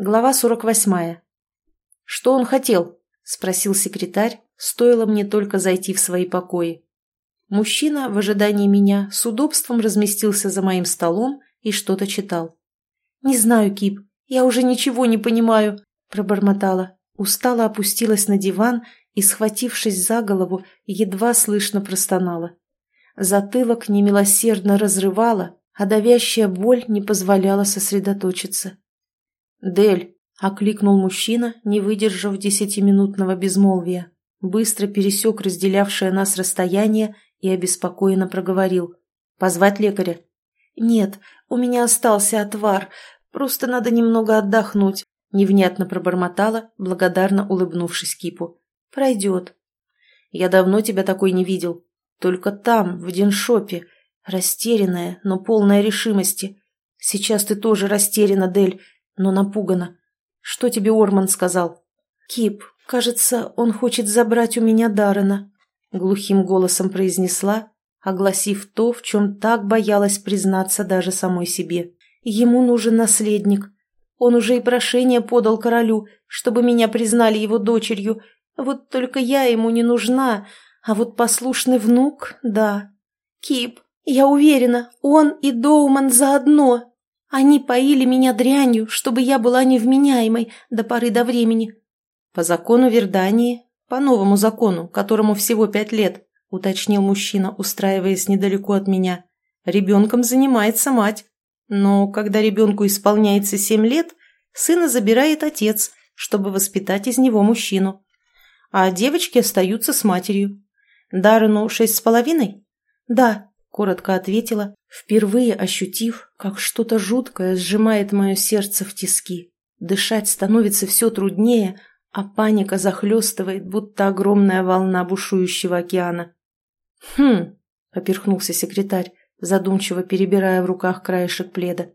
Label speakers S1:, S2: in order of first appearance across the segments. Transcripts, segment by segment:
S1: Глава 48. «Что он хотел?» – спросил секретарь, стоило мне только зайти в свои покои. Мужчина, в ожидании меня, с удобством разместился за моим столом и что-то читал. «Не знаю, Кип, я уже ничего не понимаю», – пробормотала. Устало опустилась на диван и, схватившись за голову, едва слышно простонала. Затылок немилосердно разрывала, а давящая боль не позволяла сосредоточиться. «Дель!» — окликнул мужчина, не выдержав десятиминутного безмолвия. Быстро пересек разделявшее нас расстояние и обеспокоенно проговорил. «Позвать лекаря?» «Нет, у меня остался отвар. Просто надо немного отдохнуть», — невнятно пробормотала, благодарно улыбнувшись Кипу. «Пройдет». «Я давно тебя такой не видел. Только там, в Деншопе. Растерянная, но полная решимости. Сейчас ты тоже растеряна, Дель но напугана. «Что тебе Орман сказал?» «Кип, кажется, он хочет забрать у меня Даррена», — глухим голосом произнесла, огласив то, в чем так боялась признаться даже самой себе. «Ему нужен наследник. Он уже и прошение подал королю, чтобы меня признали его дочерью. Вот только я ему не нужна, а вот послушный внук — да. Кип, я уверена, он и Доуман заодно, они поили меня дрянью, чтобы я была невменяемой до поры до времени. По закону Вердании, по новому закону, которому всего пять лет, уточнил мужчина, устраиваясь недалеко от меня. Ребенком занимается мать. Но когда ребенку исполняется семь лет, сына забирает отец, чтобы воспитать из него мужчину. А девочки остаются с матерью. Даррену шесть с половиной? Да, коротко ответила, впервые ощутив, как что-то жуткое сжимает мое сердце в тиски. Дышать становится все труднее, а паника захлестывает, будто огромная волна бушующего океана. «Хм», — поперхнулся секретарь, задумчиво перебирая в руках краешек пледа.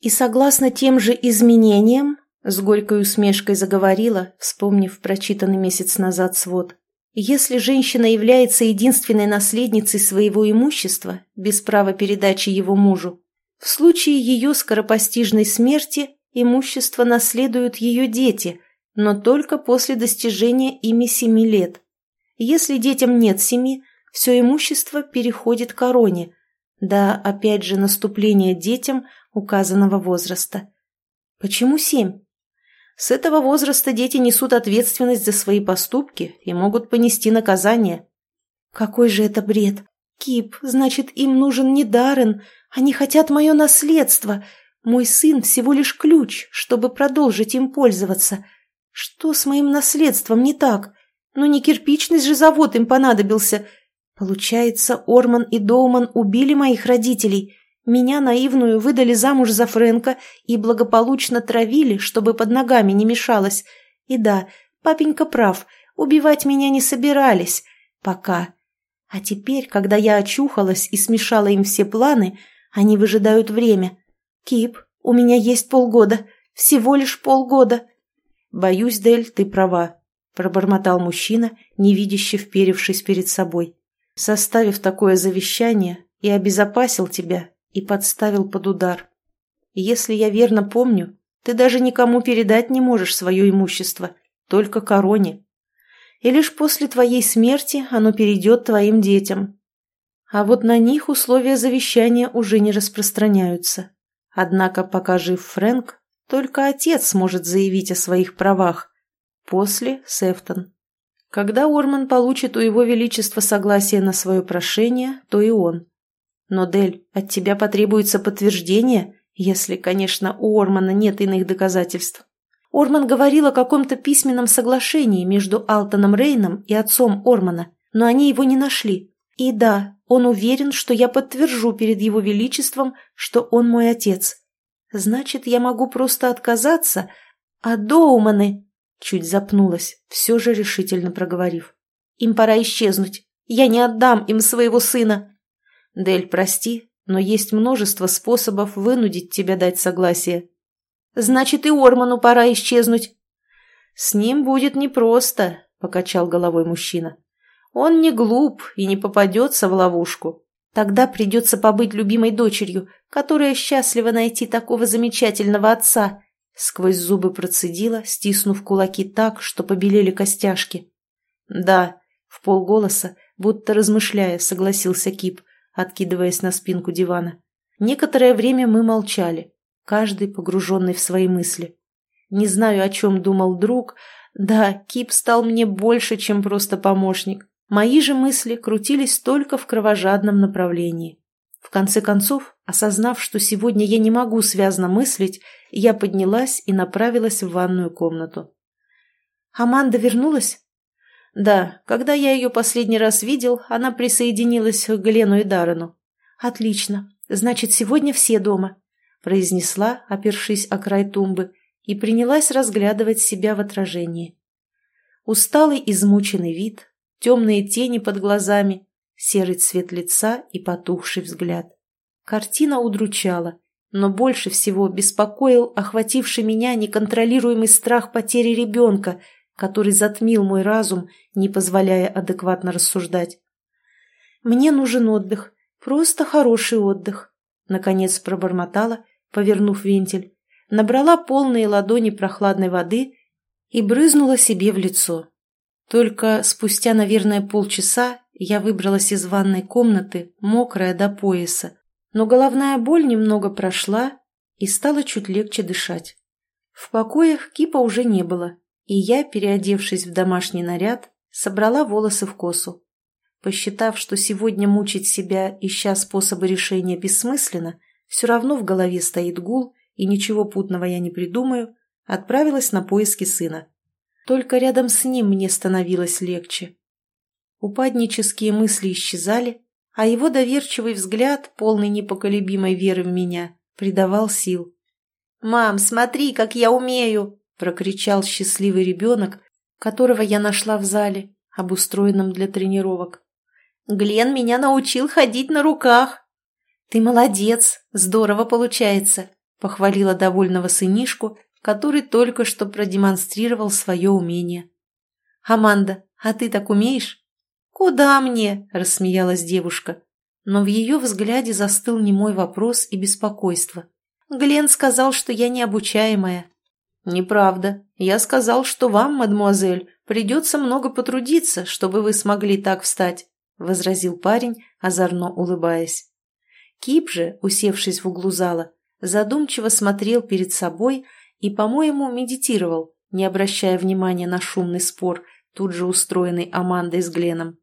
S1: «И согласно тем же изменениям», — с горькой усмешкой заговорила, вспомнив прочитанный месяц назад свод, если женщина является единственной наследницей своего имущества, без права передачи его мужу, в случае ее скоропостижной смерти имущество наследуют ее дети, но только после достижения ими семи лет. Если детям нет семи, все имущество переходит короне, да, опять же, наступление детям указанного возраста. Почему семь? С этого возраста дети несут ответственность за свои поступки и могут понести наказание. Какой же это бред! Кип, значит, им нужен не Даррен, они хотят мое наследство. Мой сын всего лишь ключ, чтобы продолжить им пользоваться. Что с моим наследством не так? Ну не кирпичный же завод им понадобился. Получается, Орман и Доуман убили моих родителей, меня, наивную, выдали замуж за Фрэнка и благополучно травили, чтобы под ногами не мешалось. И да, папенька прав, убивать меня не собирались. Пока. А теперь, когда я очухалась и смешала им все планы, они выжидают время. Кип, у меня есть полгода. Всего лишь полгода. Боюсь, Дель, ты права, пробормотал мужчина, невидяще вперевшись перед собой. Составив такое завещание, и обезопасил тебя и подставил под удар. Если я верно помню, ты даже никому передать не можешь свое имущество, только короне. И лишь после твоей смерти оно перейдет твоим детям. А вот на них условия завещания уже не распространяются. Однако, пока жив Фрэнк, только отец сможет заявить о своих правах. После – Сефтон. Когда Орман получит у его величества согласие на свое прошение, то и он. Но, Дель, от тебя потребуется подтверждение, если, конечно, у Ормана нет иных доказательств. Орман говорил о каком-то письменном соглашении между Алтоном Рейном и отцом Ормана, но они его не нашли. И да, он уверен, что я подтвержу перед его величеством, что он мой отец. Значит, я могу просто отказаться, а Доуманы... Чуть запнулась, все же решительно проговорив. Им пора исчезнуть. Я не отдам им своего сына. «Дель, прости, но есть множество способов вынудить тебя дать согласие». «Значит, и Орману пора исчезнуть». «С ним будет непросто», — покачал головой мужчина. «Он не глуп и не попадется в ловушку. Тогда придется побыть любимой дочерью, которая счастлива найти такого замечательного отца», — Сквозь зубы процедила, стиснув кулаки так, что побелели костяшки. «Да», — в полголоса, будто размышляя, согласился Кип, откидываясь на спинку дивана. Некоторое время мы молчали, каждый погруженный в свои мысли. Не знаю, о чем думал друг. Да, Кип стал мне больше, чем просто помощник. Мои же мысли крутились только в кровожадном направлении. В конце концов, осознав, что сегодня я не могу связно мыслить, я поднялась и направилась в ванную комнату. «Аманда вернулась?» «Да, когда я ее последний раз видел, она присоединилась к Глену и Даррену». «Отлично. Значит, сегодня все дома», — произнесла, опершись о край тумбы, и принялась разглядывать себя в отражении. Усталый, измученный вид, темные тени под глазами, серый цвет лица и потухший взгляд. Картина удручала, но больше всего беспокоил охвативший меня неконтролируемый страх потери ребенка, который затмил мой разум, не позволяя адекватно рассуждать. «Мне нужен отдых, просто хороший отдых», — наконец пробормотала, повернув вентиль, набрала полные ладони прохладной воды и брызнула себе в лицо. Только спустя, наверное, полчаса я выбралась из ванной комнаты, мокрая до пояса, но головная боль немного прошла и стало чуть легче дышать. В покоях кипа уже не было, и я, переодевшись в домашний наряд, собрала волосы в косу. Посчитав, что сегодня мучить себя, ища способы решения бессмысленно, все равно в голове стоит гул, и ничего путного я не придумаю, отправилась на поиски сына. Только рядом с ним мне становилось легче. Упаднические мысли исчезали, а его доверчивый взгляд, полный непоколебимой веры в меня, придавал сил. «Мам, смотри, как я умею!» – прокричал счастливый ребенок, которого я нашла в зале, обустроенном для тренировок. «Глен меня научил ходить на руках!» «Ты молодец! Здорово получается!» – похвалила довольного сынишку который только что продемонстрировал свое умение. «Аманда, а ты так умеешь?» «Куда мне?» – рассмеялась девушка. Но в ее взгляде застыл немой вопрос и беспокойство. Глен сказал, что я необучаемая. «Неправда. Я сказал, что вам, мадемуазель, придется много потрудиться, чтобы вы смогли так встать», – возразил парень, озорно улыбаясь. Кип же, усевшись в углу зала, задумчиво смотрел перед собой – и, по-моему, медитировал, не обращая внимания на шумный спор, тут же устроенный Амандой с Гленом.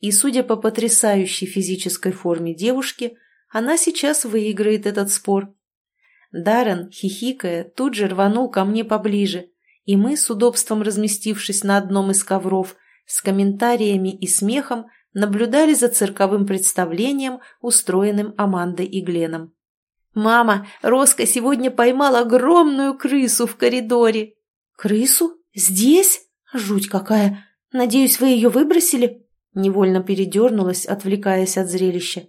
S1: И, судя по потрясающей физической форме девушки, она сейчас выиграет этот спор. Даррен, хихикая, тут же рванул ко мне поближе, и мы, с удобством разместившись на одном из ковров, с комментариями и смехом наблюдали за цирковым представлением, устроенным Амандой и Гленом. «Мама, Роско сегодня поймал огромную крысу в коридоре». «Крысу? Здесь? Жуть какая! Надеюсь, вы ее выбросили?» Невольно передернулась, отвлекаясь от зрелища.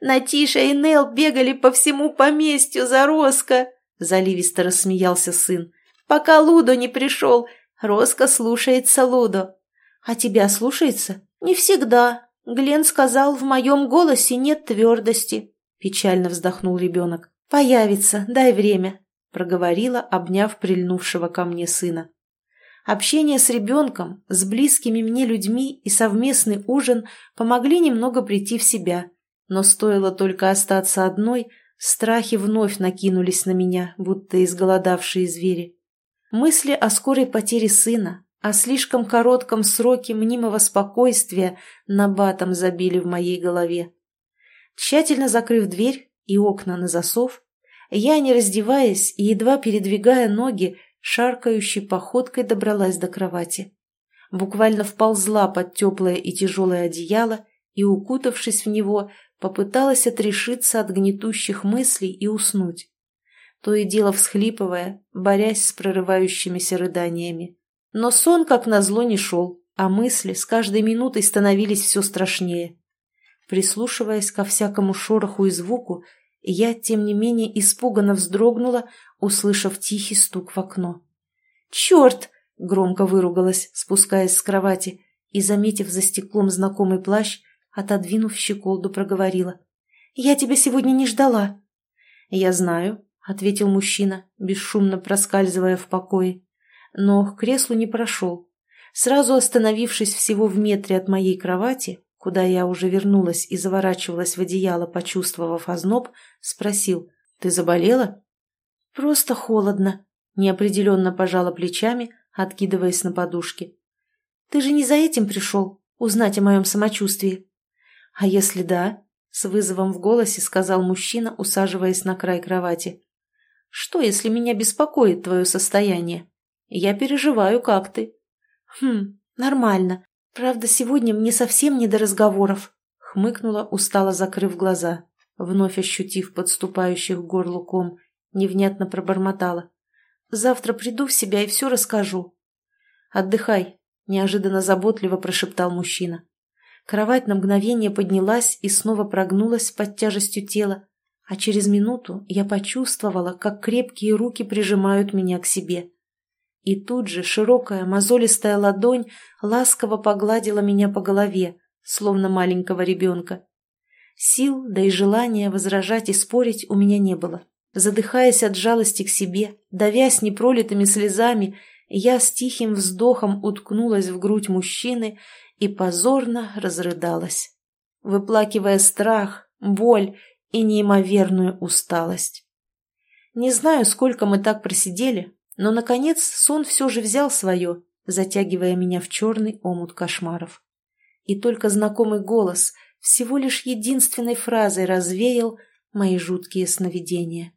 S1: «Натиша и Нел бегали по всему поместью за Роско!» Заливисто рассмеялся сын. «Пока Лудо не пришел. Роско слушается Лудо». «А тебя слушается?» «Не всегда. Глен сказал, в моем голосе нет твердости». — печально вздохнул ребенок. «Появится, дай время», — проговорила, обняв прильнувшего ко мне сына. Общение с ребенком, с близкими мне людьми и совместный ужин помогли немного прийти в себя, но стоило только остаться одной, страхи вновь накинулись на меня, будто изголодавшие звери. Мысли о скорой потере сына, о слишком коротком сроке мнимого спокойствия набатом забили в моей голове. Тщательно закрыв дверь и окна на засов, я, не раздеваясь и едва передвигая ноги, шаркающей походкой добралась до кровати. Буквально вползла под теплое и тяжелое одеяло и, укутавшись в него, попыталась отрешиться от гнетущих мыслей и уснуть. То и дело всхлипывая, борясь с прорывающимися рыданиями. Но сон, как назло, не шел, а мысли с каждой минутой становились все страшнее. Прислушиваясь ко всякому шороху и звуку, я, тем не менее, испуганно вздрогнула, услышав тихий стук в окно. «Черт!» — громко выругалась, спускаясь с кровати, и, заметив за стеклом знакомый плащ, отодвинув щеколду, проговорила. «Я тебя сегодня не ждала». «Я знаю. ответил мужчина, бесшумно проскальзывая в покое. Но к креслу не прошел. Сразу остановившись всего в метре от моей кровати, куда я уже вернулась и заворачивалась в одеяло, почувствовав озноб, спросил, «Ты заболела?» «Просто холодно», — неопределенно пожала плечами, откидываясь на подушке. «Ты же не за этим пришел, узнать о моем самочувствии?» «А если да?» — с вызовом в голосе сказал мужчина, усаживаясь на край кровати. Что, если меня беспокоит твое состояние? Я переживаю, как ты. Хм, нормально. Правда, сегодня мне совсем не до разговоров. Хмыкнула, устало закрыв глаза, вновь ощутив подступающих к горлу ком, невнятно пробормотала. Завтра приду в себя и все расскажу. Отдыхай, неожиданно заботливо прошептал мужчина. Кровать на мгновение поднялась и снова прогнулась под тяжестью тела, а через минуту я почувствовала, как крепкие руки прижимают меня к себе. И тут же широкая мозолистая ладонь ласково погладила меня по голове, словно маленького ребенка. Сил, да и желания возражать и спорить у меня не было. Задыхаясь от жалости к себе, давясь непролитыми слезами, я с тихим вздохом уткнулась в грудь мужчины и позорно разрыдалась, выплакивая страх, боль и неимоверную усталость. Не знаю, сколько мы так просидели, но, наконец, сон все же взял свое, затягивая меня в черный омут кошмаров. И только знакомый голос всего лишь единственной фразой развеял мои жуткие сновидения.